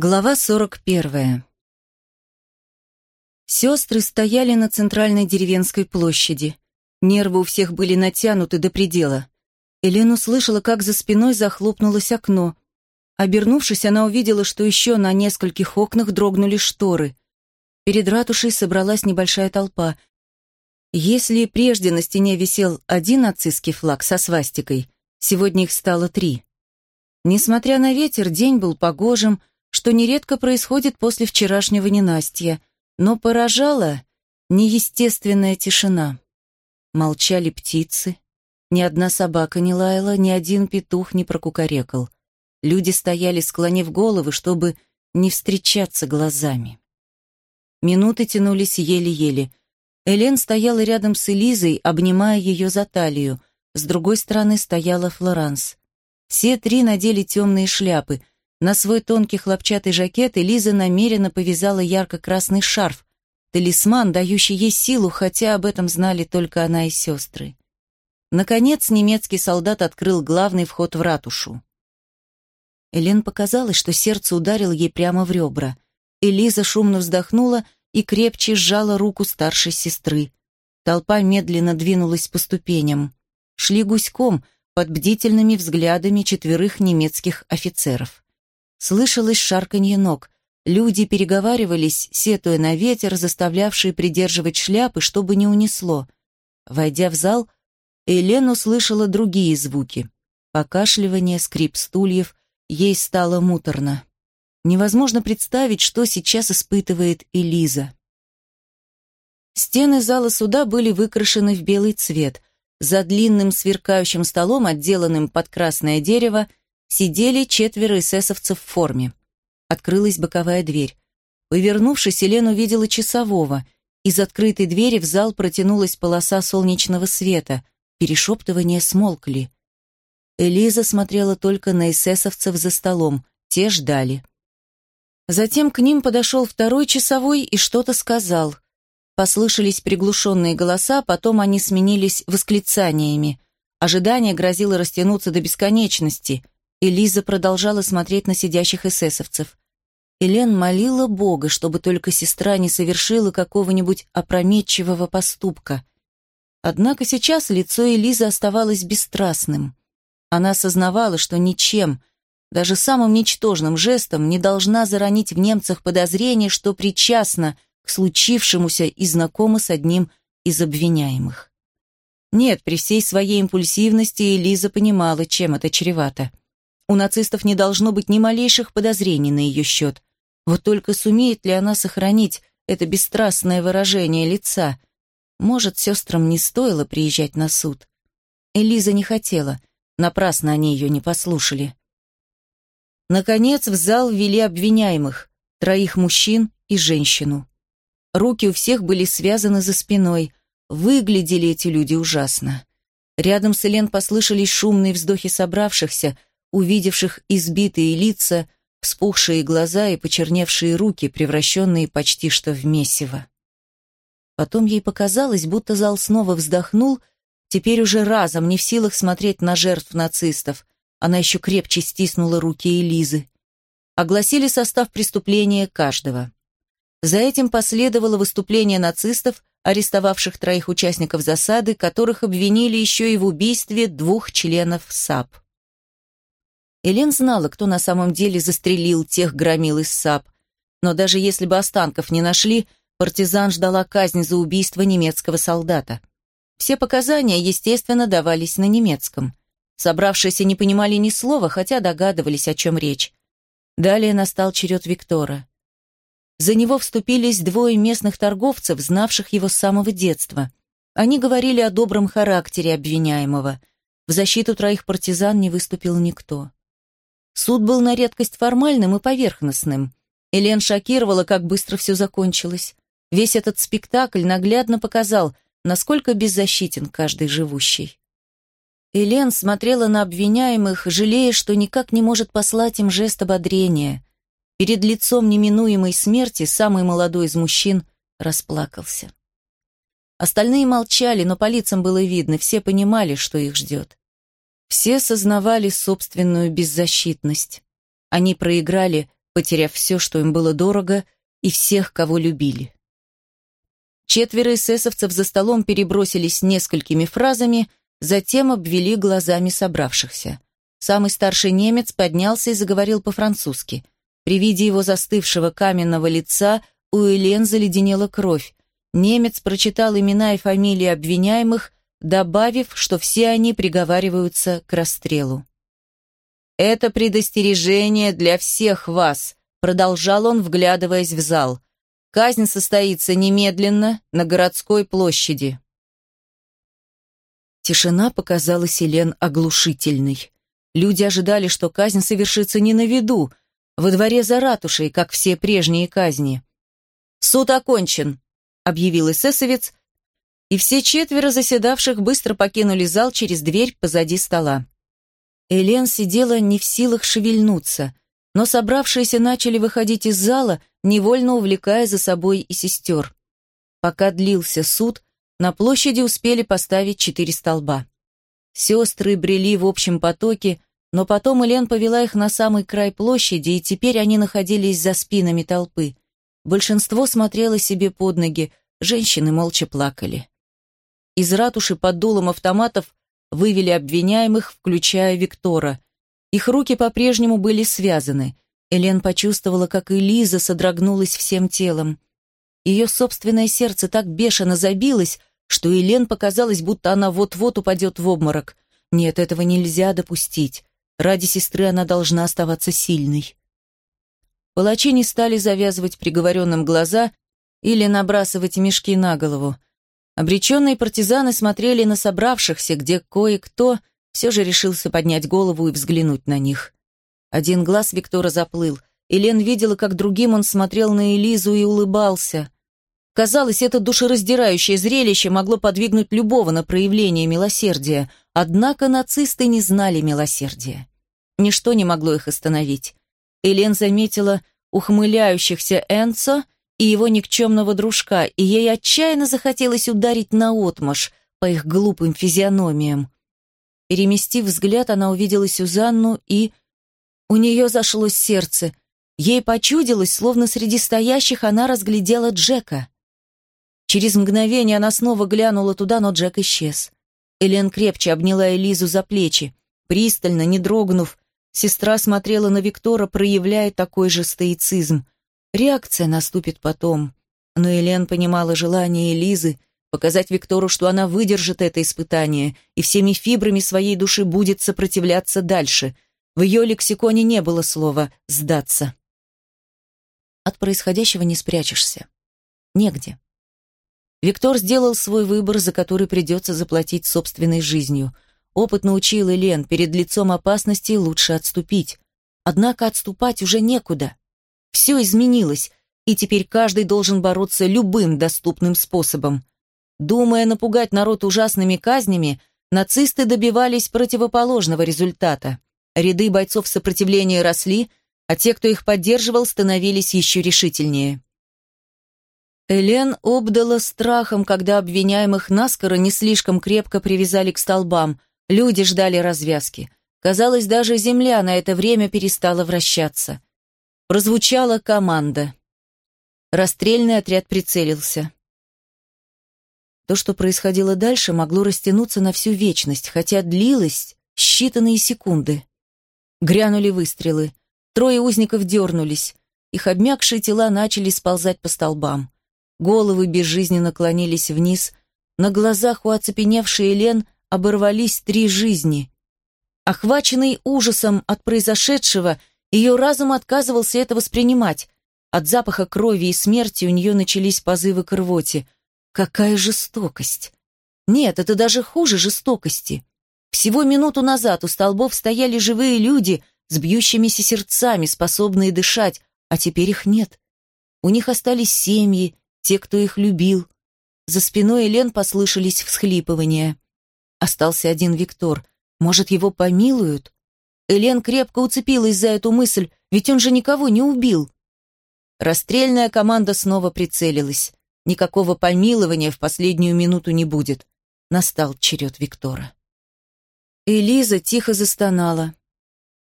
Глава 41. Сестры стояли на центральной деревенской площади. Нервы у всех были натянуты до предела. Елена услышала, как за спиной захлопнулось окно. Обернувшись, она увидела, что еще на нескольких окнах дрогнули шторы. Перед ратушей собралась небольшая толпа. Если прежде на стене висел один нацистский флаг со свастикой, сегодня их стало три. Несмотря на ветер, день был погожим, что нередко происходит после вчерашнего ненастья, но поражала неестественная тишина. Молчали птицы, ни одна собака не лаяла, ни один петух не прокукарекал. Люди стояли, склонив головы, чтобы не встречаться глазами. Минуты тянулись еле-еле. Элен стояла рядом с Элизой, обнимая ее за талию. С другой стороны стояла Флоранс. Все три надели темные шляпы — на свой тонкий хлопчатый жакет Элиза намеренно повязала ярко-красный шарф, талисман, дающий ей силу, хотя об этом знали только она и сестры. Наконец немецкий солдат открыл главный вход в ратушу. Элен показалось, что сердце ударило ей прямо в ребра. Элиза шумно вздохнула и крепче сжала руку старшей сестры. Толпа медленно двинулась по ступеням. Шли гуськом под бдительными взглядами четверых немецких офицеров. Слышалось шарканье ног. Люди переговаривались, сетуя на ветер, заставлявший придерживать шляпы, чтобы не унесло. Войдя в зал, Элен услышала другие звуки. Покашливание, скрип стульев. Ей стало муторно. Невозможно представить, что сейчас испытывает Элиза. Стены зала суда были выкрашены в белый цвет. За длинным сверкающим столом, отделанным под красное дерево, сидели четверо эсэсовцев в форме. Открылась боковая дверь. Повернувшись, Елен увидела часового. Из открытой двери в зал протянулась полоса солнечного света. Перешептывания смолкли. Элиза смотрела только на эсэсовцев за столом. Те ждали. Затем к ним подошел второй часовой и что-то сказал. Послышались приглушенные голоса, потом они сменились восклицаниями. Ожидание грозило растянуться до бесконечности — Элиза продолжала смотреть на сидящих эсэсовцев. Элен молила Бога, чтобы только сестра не совершила какого-нибудь опрометчивого поступка. Однако сейчас лицо Элизы оставалось бесстрастным. Она осознавала, что ничем, даже самым ничтожным жестом не должна заронить в немцах подозрение, что причастна к случившемуся и знакома с одним из обвиняемых. Нет, при всей своей импульсивности Элиза понимала, чем это чревато. У нацистов не должно быть ни малейших подозрений на ее счет. Вот только сумеет ли она сохранить это бесстрастное выражение лица? Может, сестрам не стоило приезжать на суд? Элиза не хотела. Напрасно они ее не послушали. Наконец в зал ввели обвиняемых, троих мужчин и женщину. Руки у всех были связаны за спиной. Выглядели эти люди ужасно. Рядом с Элен послышались шумные вздохи собравшихся, увидевших избитые лица, вспухшие глаза и почерневшие руки, превращенные почти что в месиво. Потом ей показалось, будто зал снова вздохнул, теперь уже разом, не в силах смотреть на жертв нацистов. Она еще крепче стиснула руки Элизы. Огласили состав преступления каждого. За этим последовало выступление нацистов, арестовавших троих участников засады, которых обвинили еще и в убийстве двух членов САП. Элен знала, кто на самом деле застрелил тех громил из САП. Но даже если бы останков не нашли, партизан ждала казнь за убийство немецкого солдата. Все показания, естественно, давались на немецком. Собравшиеся не понимали ни слова, хотя догадывались, о чем речь. Далее настал черед Виктора. За него вступились двое местных торговцев, знавших его с самого детства. Они говорили о добром характере обвиняемого. В защиту троих партизан не выступил никто. Суд был на редкость формальным и поверхностным. Элен шокировала, как быстро все закончилось. Весь этот спектакль наглядно показал, насколько беззащитен каждый живущий. Элен смотрела на обвиняемых, жалея, что никак не может послать им жест ободрения. Перед лицом неминуемой смерти самый молодой из мужчин расплакался. Остальные молчали, но по лицам было видно, все понимали, что их ждет. Все сознавали собственную беззащитность. Они проиграли, потеряв все, что им было дорого, и всех, кого любили. Четверо эсэсовцев за столом перебросились несколькими фразами, затем обвели глазами собравшихся. Самый старший немец поднялся и заговорил по-французски. При виде его застывшего каменного лица у Элен заледенела кровь. Немец прочитал имена и фамилии обвиняемых, добавив, что все они приговариваются к расстрелу. «Это предостережение для всех вас», — продолжал он, вглядываясь в зал. «Казнь состоится немедленно на городской площади». Тишина показалась Елен оглушительной. Люди ожидали, что казнь совершится не на виду, во дворе за ратушей, как все прежние казни. «Суд окончен», — объявил эсэсовец, и все четверо заседавших быстро покинули зал через дверь позади стола. Элен сидела не в силах шевельнуться, но собравшиеся начали выходить из зала, невольно увлекая за собой и сестер. Пока длился суд, на площади успели поставить четыре столба. Сестры брели в общем потоке, но потом Элен повела их на самый край площади, и теперь они находились за спинами толпы. Большинство смотрело себе под ноги, женщины молча плакали. Из ратуши под дулом автоматов вывели обвиняемых, включая Виктора. Их руки по-прежнему были связаны. Элен почувствовала, как и Лиза содрогнулась всем телом. Ее собственное сердце так бешено забилось, что Элен показалось, будто она вот-вот упадет в обморок. Нет, этого нельзя допустить. Ради сестры она должна оставаться сильной. Палачи не стали завязывать приговоренным глаза или набрасывать мешки на голову. Обреченные партизаны смотрели на собравшихся, где кое-кто все же решился поднять голову и взглянуть на них. Один глаз Виктора заплыл. Элен видела, как другим он смотрел на Элизу и улыбался. Казалось, это душераздирающее зрелище могло подвигнуть любого на проявление милосердия, однако нацисты не знали милосердия. Ничто не могло их остановить. Элен заметила ухмыляющихся Энцо и его никчемного дружка, и ей отчаянно захотелось ударить наотмашь по их глупым физиономиям. Переместив взгляд, она увидела Сюзанну, и... У нее зашло сердце. Ей почудилось, словно среди стоящих она разглядела Джека. Через мгновение она снова глянула туда, но Джек исчез. Элен крепче обняла Элизу за плечи. Пристально, не дрогнув, сестра смотрела на Виктора, проявляя такой же стоицизм. Реакция наступит потом. Но Элен понимала желание Элизы показать Виктору, что она выдержит это испытание и всеми фибрами своей души будет сопротивляться дальше. В ее лексиконе не было слова «сдаться». От происходящего не спрячешься. Негде. Виктор сделал свой выбор, за который придется заплатить собственной жизнью. Опыт научил Элен, перед лицом опасности лучше отступить. Однако отступать уже некуда. Все изменилось, и теперь каждый должен бороться любым доступным способом. Думая напугать народ ужасными казнями, нацисты добивались противоположного результата. Ряды бойцов сопротивления росли, а те, кто их поддерживал, становились еще решительнее. Элен обдала страхом, когда обвиняемых наскоро не слишком крепко привязали к столбам. Люди ждали развязки. Казалось, даже земля на это время перестала вращаться. Прозвучала команда. Расстрельный отряд прицелился. То, что происходило дальше, могло растянуться на всю вечность, хотя длилось считанные секунды. Грянули выстрелы. Трое узников дернулись. Их обмякшие тела начали сползать по столбам. Головы безжизненно клонились вниз. На глазах у оцепеневшей Элен оборвались три жизни. Охваченный ужасом от произошедшего, ее разум отказывался это воспринимать. От запаха крови и смерти у нее начались позывы к рвоте. Какая жестокость! Нет, это даже хуже жестокости. Всего минуту назад у столбов стояли живые люди с бьющимися сердцами, способные дышать, а теперь их нет. У них остались семьи, те, кто их любил. За спиной Элен послышались всхлипывания. Остался один Виктор. Может, его помилуют? Элен крепко уцепилась за эту мысль, ведь он же никого не убил. Расстрельная команда снова прицелилась. Никакого помилования в последнюю минуту не будет. Настал черед Виктора. Элиза тихо застонала.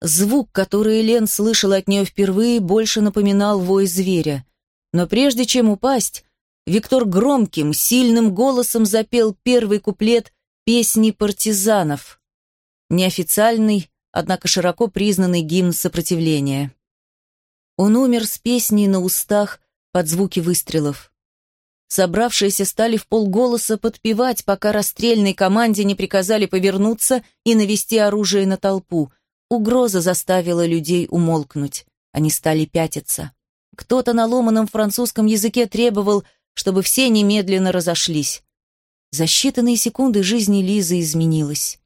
Звук, который Лен слышал от нее впервые, больше напоминал вой зверя. Но прежде чем упасть, Виктор громким, сильным голосом запел первый куплет песни партизанов. Неофициальный, однако широко признанный гимн сопротивления. Он умер с песней на устах под звуки выстрелов. Собравшиеся стали в полголоса подпевать, пока расстрельной команде не приказали повернуться и навести оружие на толпу. Угроза заставила людей умолкнуть. Они стали пятиться. Кто-то на ломаном французском языке требовал, чтобы все немедленно разошлись. За считанные секунды жизни Лизы изменилась.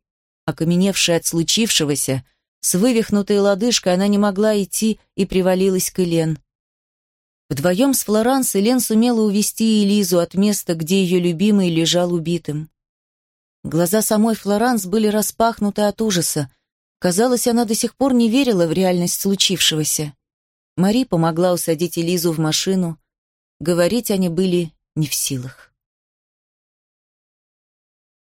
Окаменевшая от случившегося, с вывихнутой лодыжкой она не могла идти и привалилась к Элен. Вдвоем с Флоранс Элен сумела увести Элизу от места, где ее любимый лежал убитым. Глаза самой Флоранс были распахнуты от ужаса. Казалось, она до сих пор не верила в реальность случившегося. Мари помогла усадить Элизу в машину. Говорить они были не в силах.